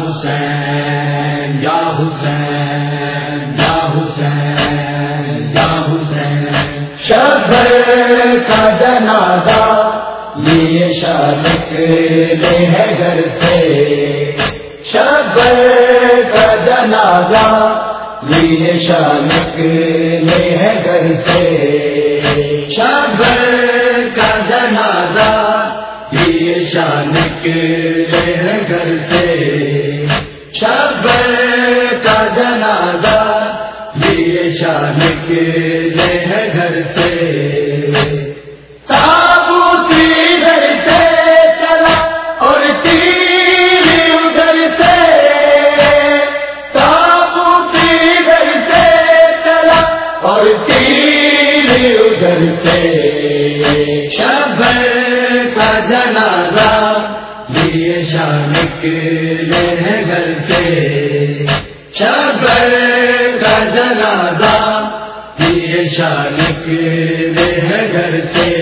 حسین، یا حسین یا حسین یا حسین۔ شبر کا جنازہ، یہ شادق لے ہے گھر سے۔ شبر کا جنازہ، یہ شادق لے ہے گھر سے۔ شبر کا جنازہ، یہ شانک لے ہے گھر سے۔ یہ گھر سے۔ تابوتی گھر سے ادھر سے۔ گھر سے سے۔ شبر کا جنازہ شانک لے ہے گھر سے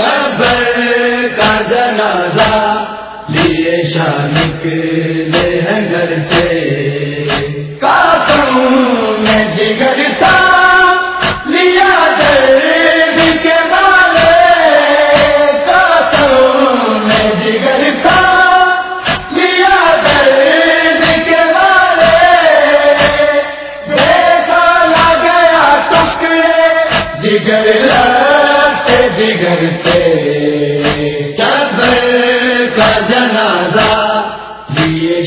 شبر کا جنازہ لیے شانک لے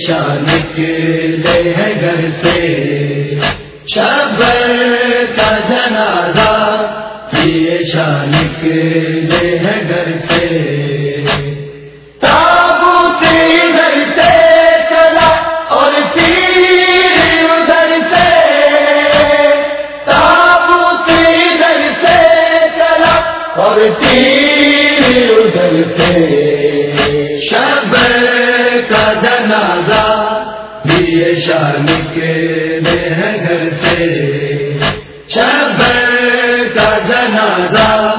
شانک لے ہے گھر سے۔ شبر کا جنازہ یہ شانک لے ہے گھر سے۔ تابوتی گھر سے چلا اور تیر ادھر سے۔ گھر سے چلا اور تیر یہ شانک لے ہے گھر سے۔ شبر کا جنازہ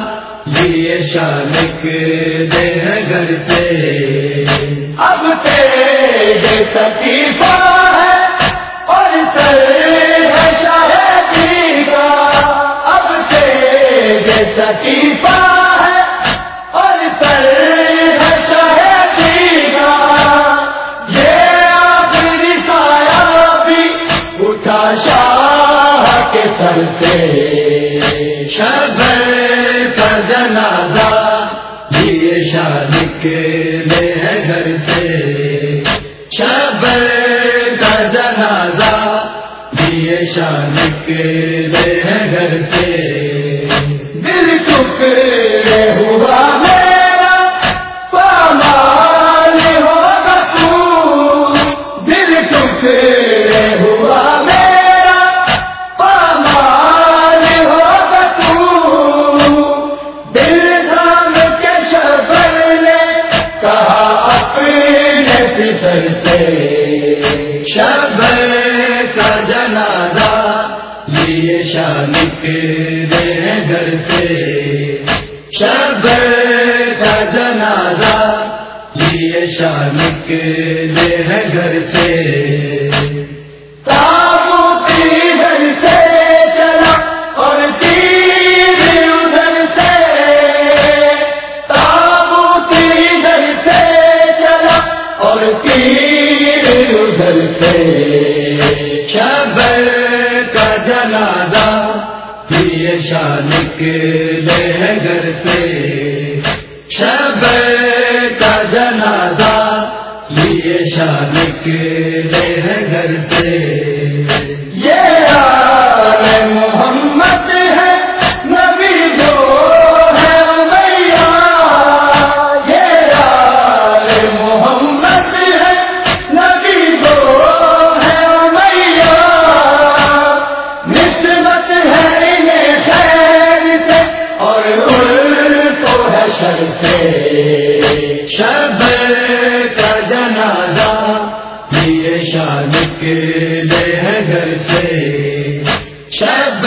یہ شانک لے ہے گھر سے۔ اب تیرے تکیفہ ہے اور سر ہے شاہدی کا اب تیرے تکیفہ شبر کا جنازہ، یہ شانک لے ہیں گھر سے۔ شبر کا جنازہ، یہ شانک لے ہے گھر سے۔ دل ٹکڑے لیے شانک لے ہے گھر سے۔ شب کا جنازہ لیے شانک لے ہے گھر سے۔ یہ شانک لے گھر سے۔ شب کا جنازہ یہ شانک لے گھر سے۔ سے۔ شب کا جنازہ یہ شاہ کے ہیں گھر سے۔ شب